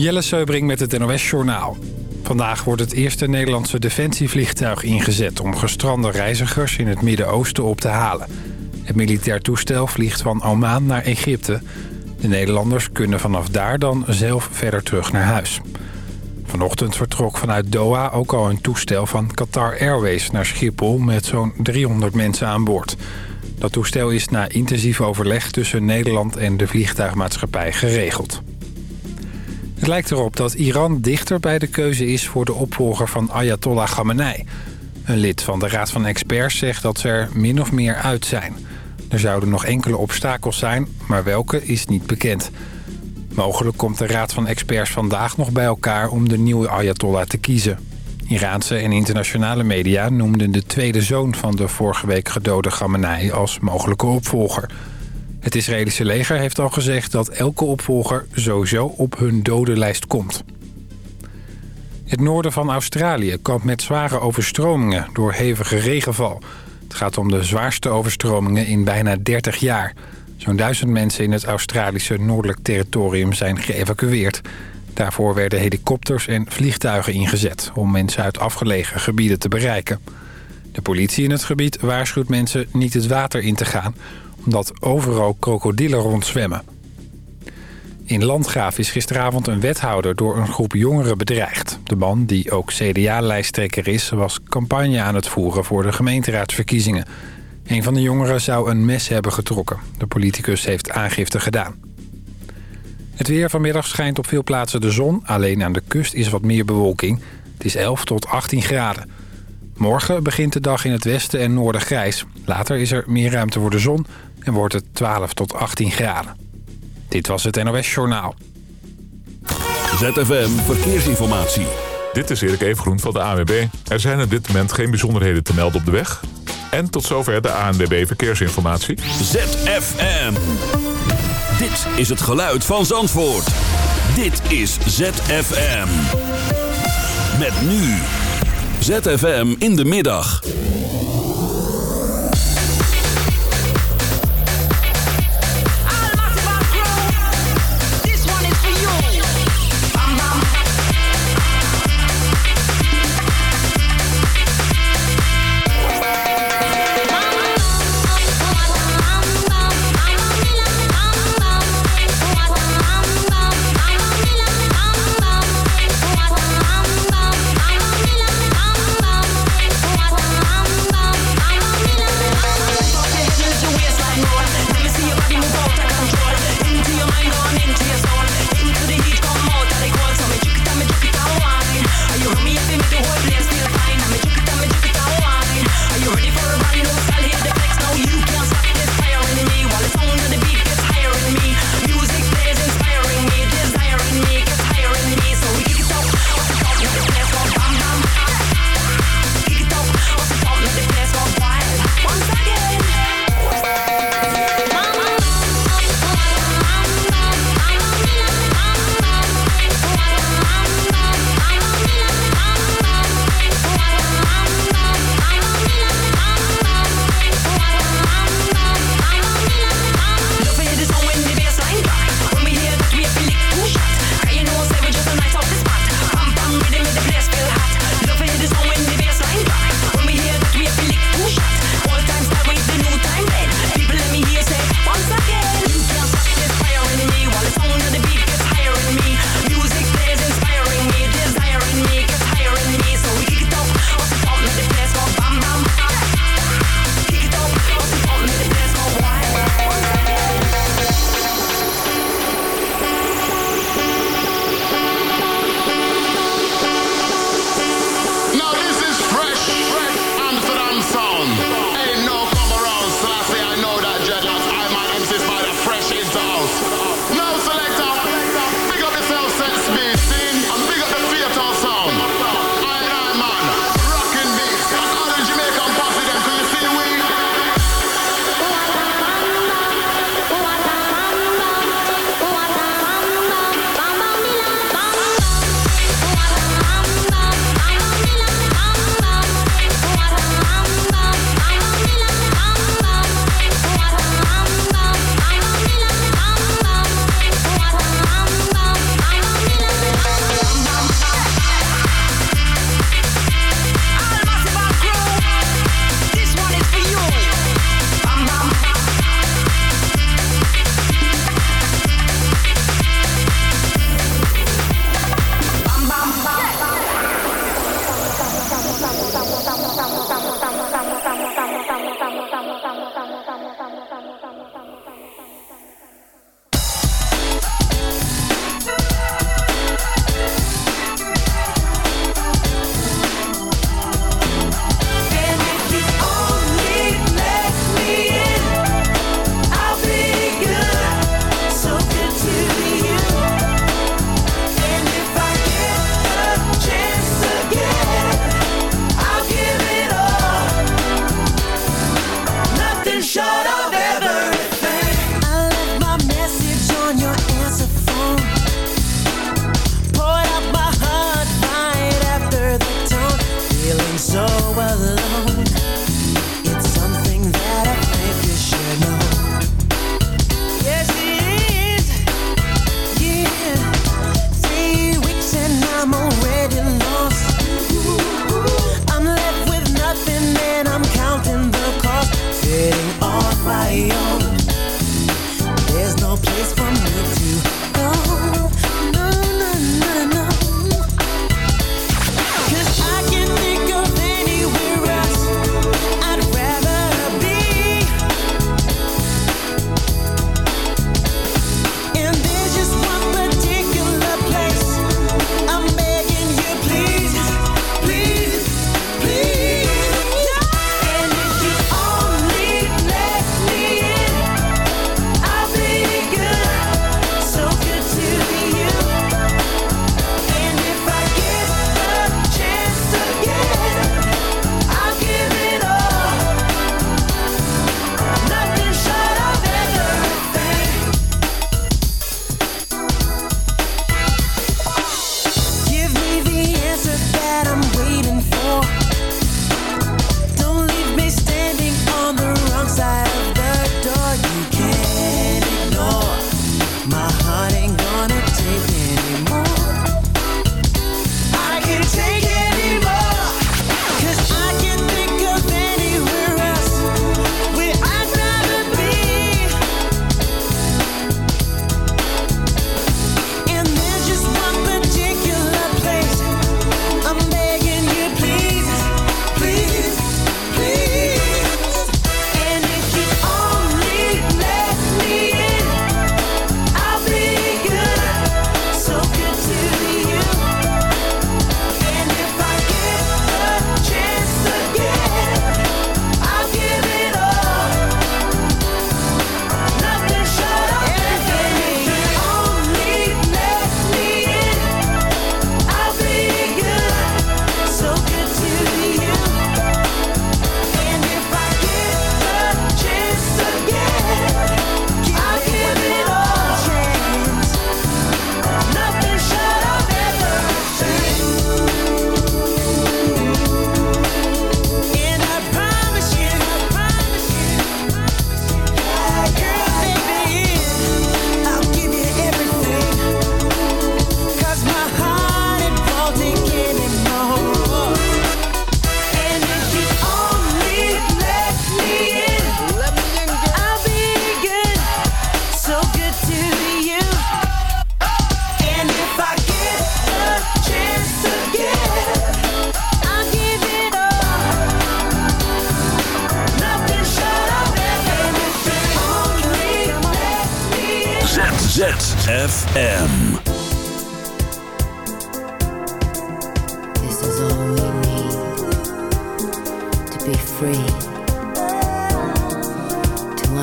Jelle Seubring met het NOS Journaal. Vandaag wordt het eerste Nederlandse defensievliegtuig ingezet... om gestrande reizigers in het Midden-Oosten op te halen. Het militair toestel vliegt van Oman naar Egypte. De Nederlanders kunnen vanaf daar dan zelf verder terug naar huis. Vanochtend vertrok vanuit Doha ook al een toestel van Qatar Airways naar Schiphol... met zo'n 300 mensen aan boord. Dat toestel is na intensief overleg tussen Nederland en de vliegtuigmaatschappij geregeld. Het lijkt erop dat Iran dichter bij de keuze is voor de opvolger van Ayatollah Khamenei. Een lid van de Raad van Experts zegt dat ze er min of meer uit zijn. Er zouden nog enkele obstakels zijn, maar welke is niet bekend. Mogelijk komt de Raad van Experts vandaag nog bij elkaar om de nieuwe Ayatollah te kiezen. Iraanse en internationale media noemden de tweede zoon van de vorige week gedode Khamenei als mogelijke opvolger... Het Israëlische leger heeft al gezegd dat elke opvolger sowieso op hun dodenlijst komt. Het noorden van Australië kampt met zware overstromingen door hevige regenval. Het gaat om de zwaarste overstromingen in bijna 30 jaar. Zo'n duizend mensen in het Australische noordelijk territorium zijn geëvacueerd. Daarvoor werden helikopters en vliegtuigen ingezet om mensen uit afgelegen gebieden te bereiken. De politie in het gebied waarschuwt mensen niet het water in te gaan omdat overal krokodillen rondzwemmen. In Landgraaf is gisteravond een wethouder door een groep jongeren bedreigd. De man, die ook CDA-lijsttrekker is, was campagne aan het voeren voor de gemeenteraadsverkiezingen. Een van de jongeren zou een mes hebben getrokken. De politicus heeft aangifte gedaan. Het weer vanmiddag schijnt op veel plaatsen de zon. Alleen aan de kust is wat meer bewolking. Het is 11 tot 18 graden. Morgen begint de dag in het westen en noorden grijs. Later is er meer ruimte voor de zon en wordt het 12 tot 18 graden. Dit was het NOS Journaal. ZFM Verkeersinformatie. Dit is Erik Evengroen van de ANWB. Er zijn op dit moment geen bijzonderheden te melden op de weg. En tot zover de ANWB Verkeersinformatie. ZFM. Dit is het geluid van Zandvoort. Dit is ZFM. Met nu. ZFM in de middag.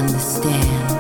understand.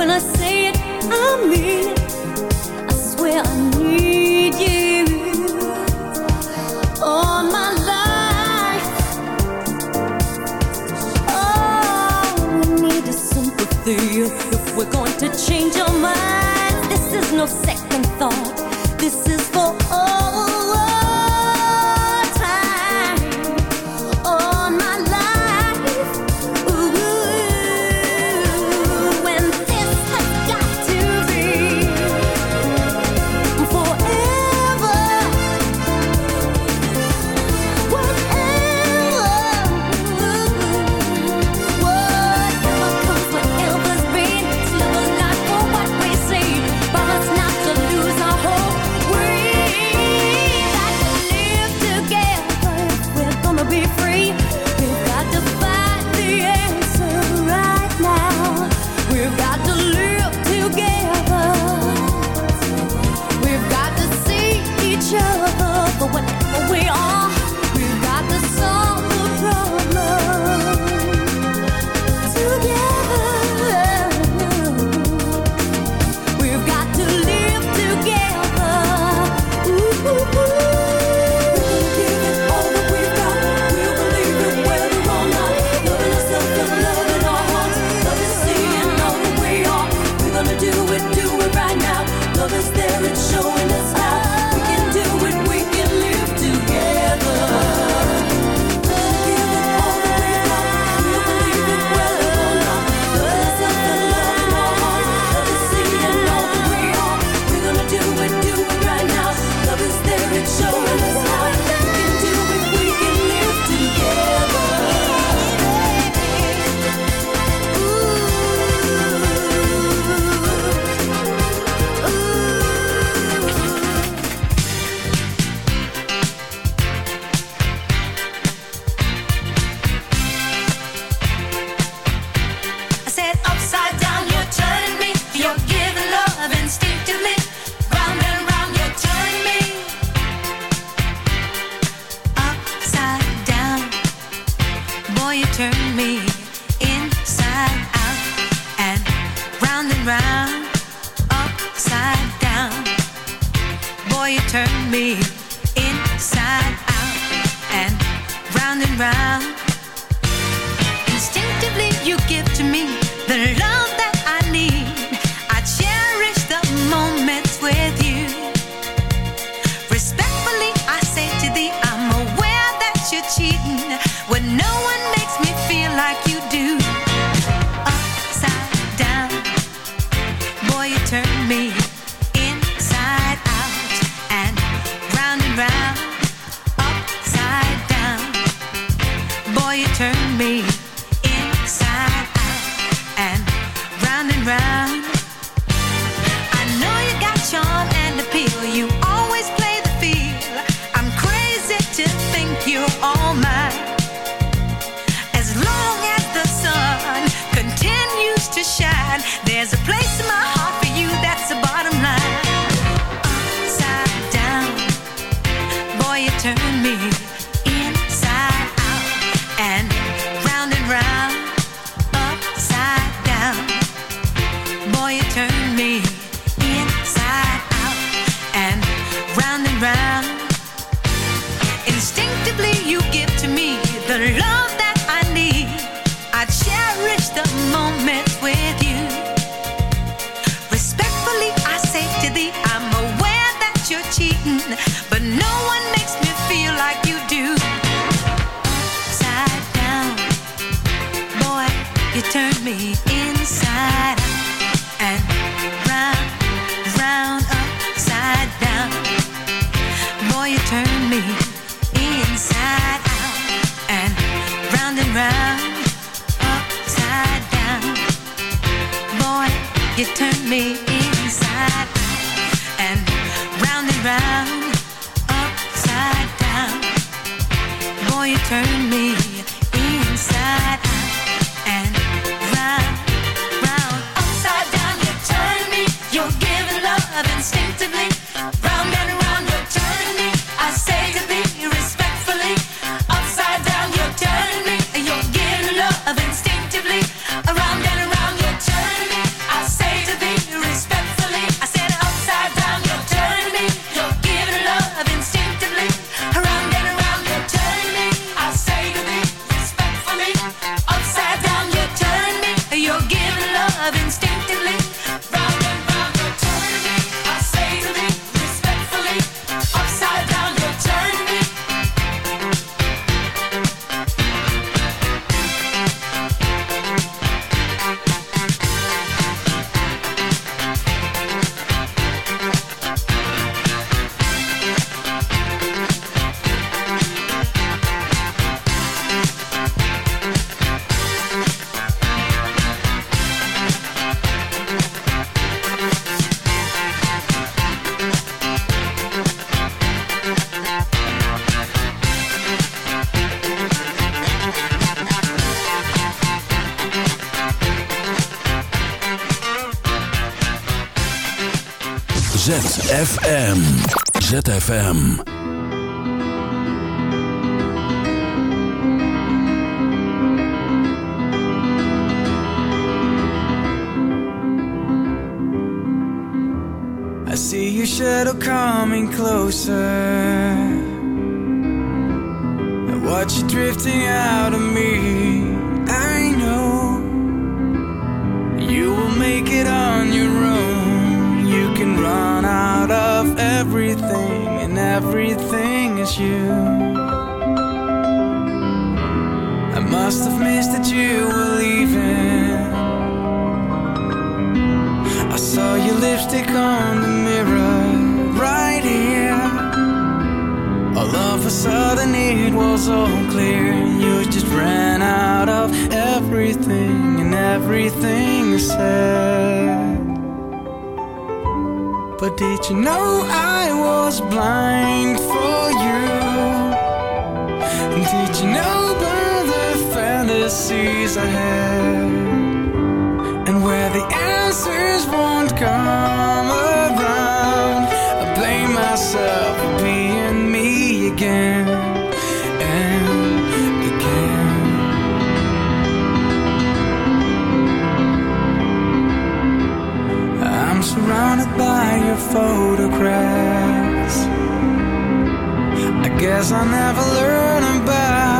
When I say it, I mean it. I swear I need you all my life. Oh, we need is sympathy if we're going to change our minds. This is no second thought. This is boy, you turned me ZFM. I see your shadow coming closer. I watch you drifting out as you. I must have missed that you were leaving. I saw your lipstick on the mirror right here. All of a sudden it was all clear. You just ran out of everything and everything you said. But did you know I was blind for? you know by the fantasies I had, and where the answers won't come around, I blame myself for being me again. and again. I'm Surrounded by your photographs I guess I never learned about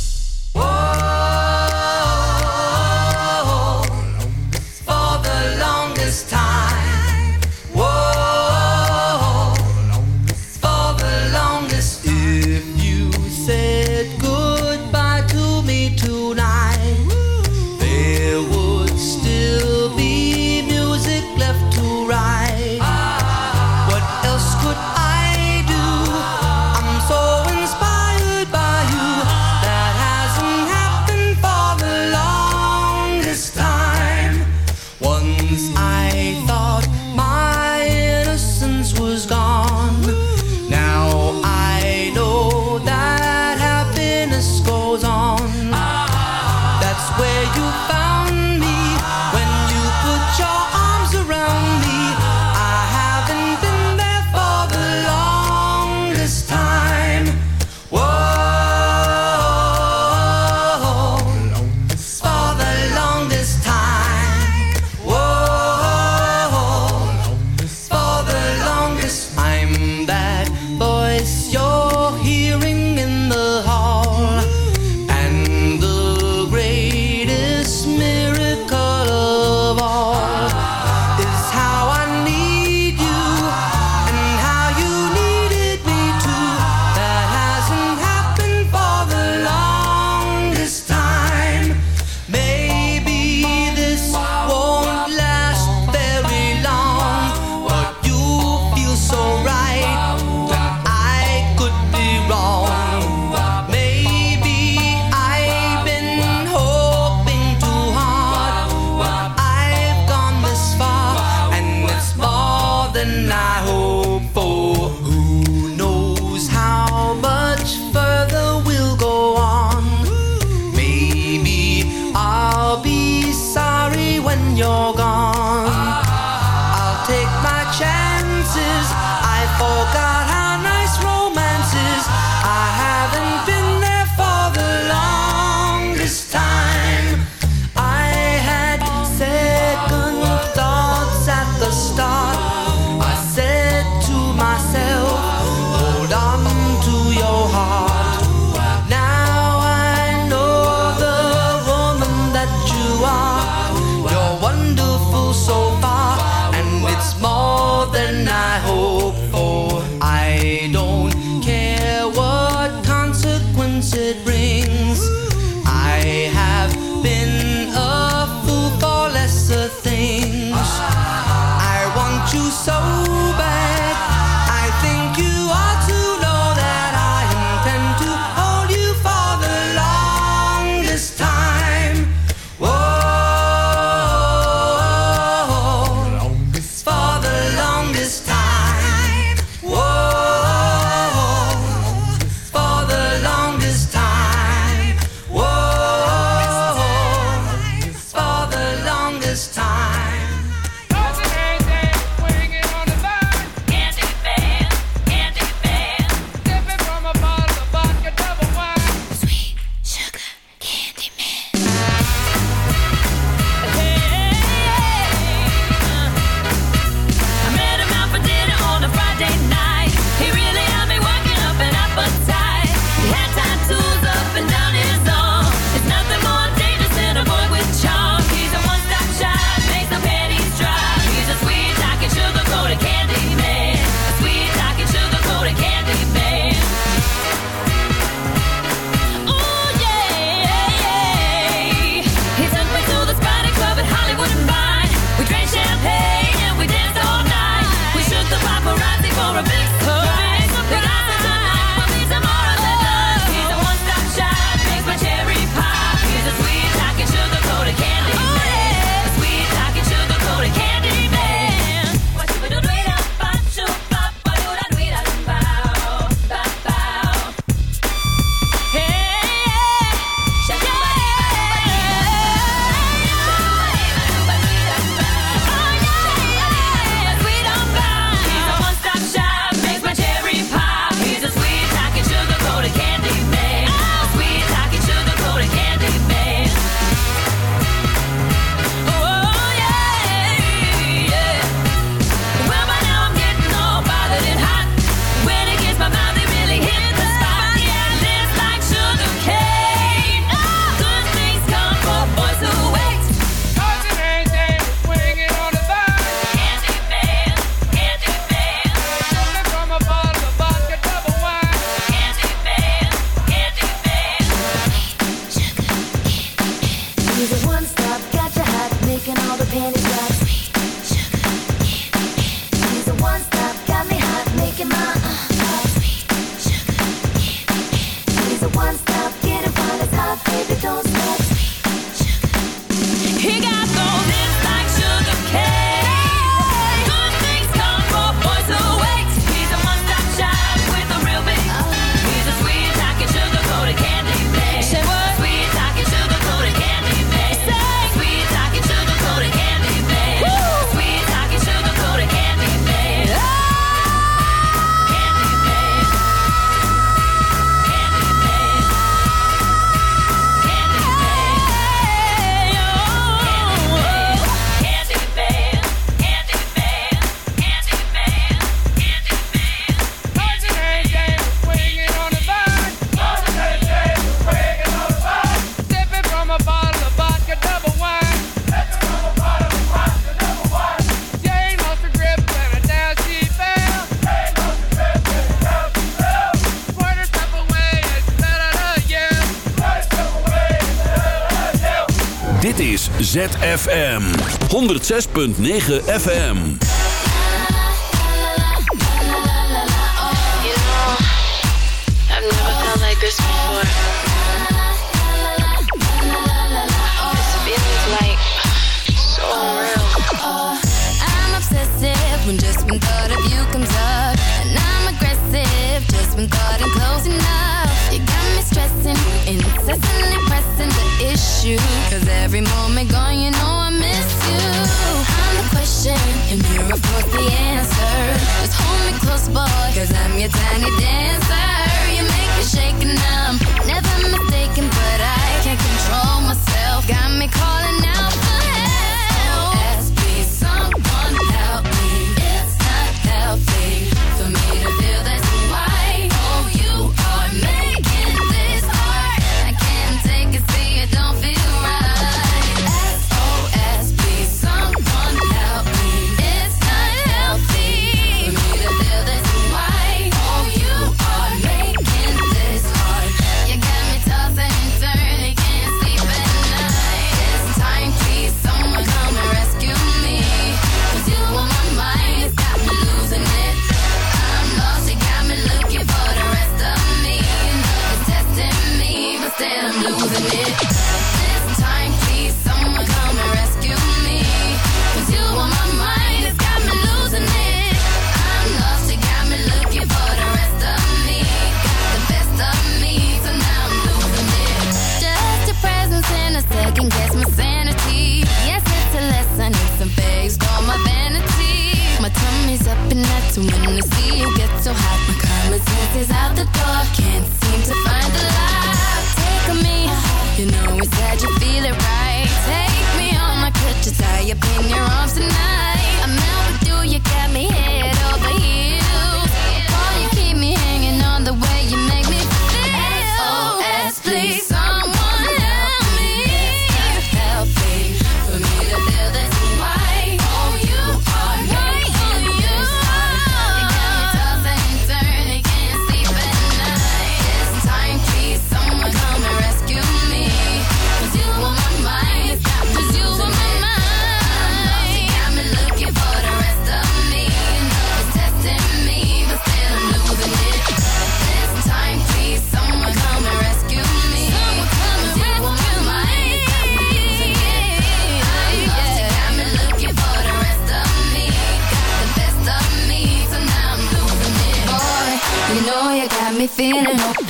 106.9 FM.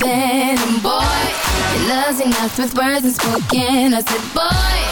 something. And boy, your love's enough with words unspoken. I said, boy.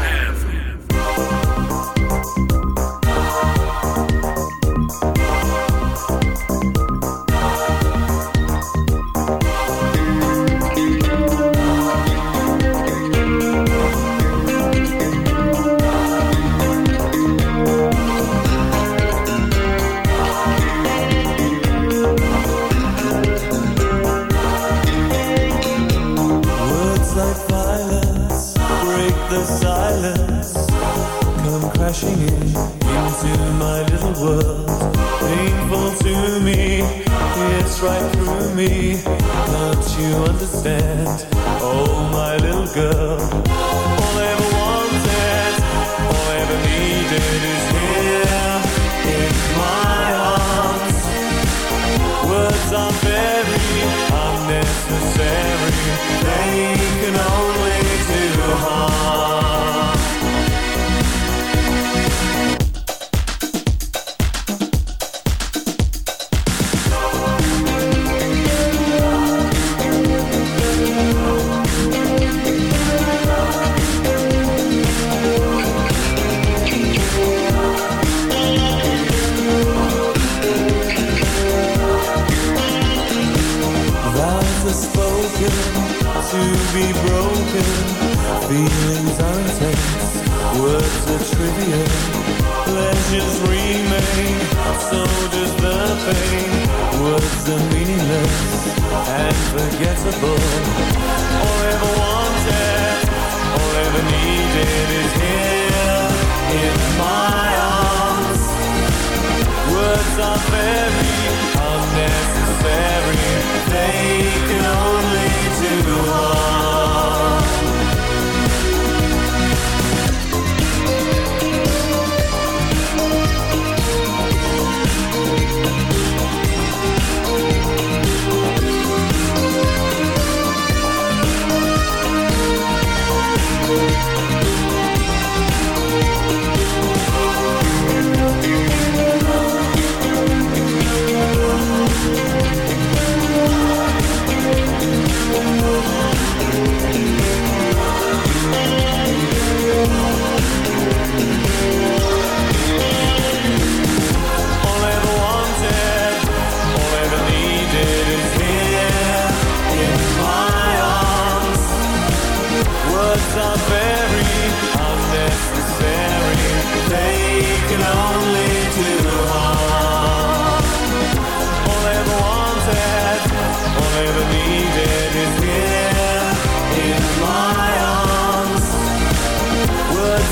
right through me. Don't you understand? Oh, my little girl. Ashes remain, so does the pain. Words are meaningless and forgettable. All ever wanted, all ever needed is here in my arms. Words are very unnecessary. They